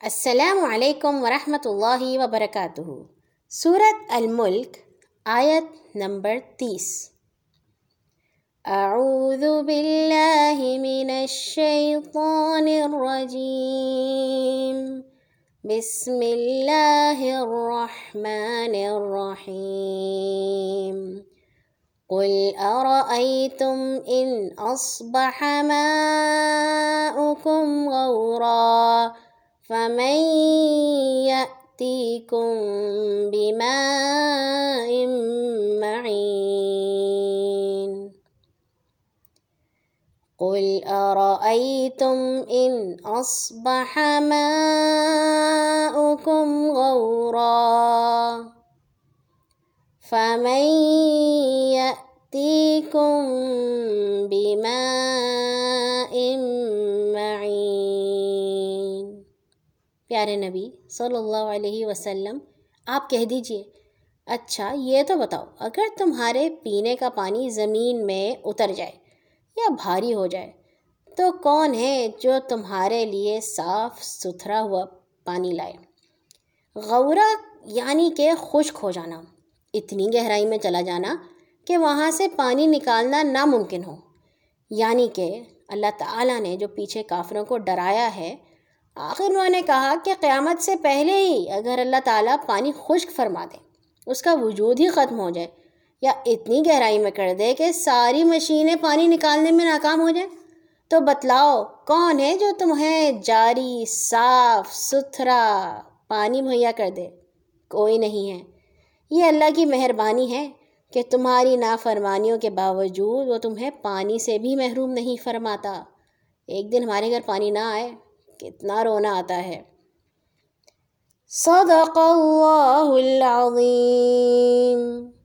السلام علیکم ورحمۃ اللہ وبرکاتہ۔ سورت الملک، آیت نمبر تیس۔ اعوذ باللہ من الشیطان الرجیم۔ بسم اللہ الرحمن الرحیم۔ قل ارأيتم ان اصبح ماؤكم فمن يأتيكم بماء معين قل أرأيتم إن أصبح ماؤكم غورا فمن يأتيكم بماء پیارے نبی صلی اللہ علیہ وسلم، آپ کہہ دیجیے اچھا یہ تو بتاؤ، اگر تمہارے پینے کا پانی زمین میں اتر جائے یا بھاری ہو جائے، تو کون ہے جو تمہارے لیے صاف ستھرا ہوا پانی لائے؟ غورہ یعنی کہ خشک ہو جانا، اتنی گہرائی میں چلا جانا کہ وہاں سے پانی نکالنا ناممکن ہو۔ یعنی کہ اللہ تعالیٰ نے جو پیچھے کافروں کو ڈرایا ہے آخر انہوں نے کہا کہ قیامت سے پہلے ہی اگر اللہ تعالیٰ پانی خشک فرما دے، اس کا وجود ہی ختم ہو جائے، یا اتنی گہرائی میں کر دے کہ ساری مشینیں پانی نکالنے میں ناکام ہو جائیں۔ تو بتلاؤ، کون ہے جو تمہیں جاری، صاف، ستھرا پانی مہیا کر دے؟ کوئی نہیں ہے۔ یہ اللہ کی مہربانی ہے کہ تمہاری نافرمانیوں کے باوجود وہ تمہیں پانی سے بھی محروم نہیں فرماتا۔ ایک دن ہمارے گھر پانی نہ آئے۔ کتنا رونا آتا ہے۔ صدق اللہ العظیم۔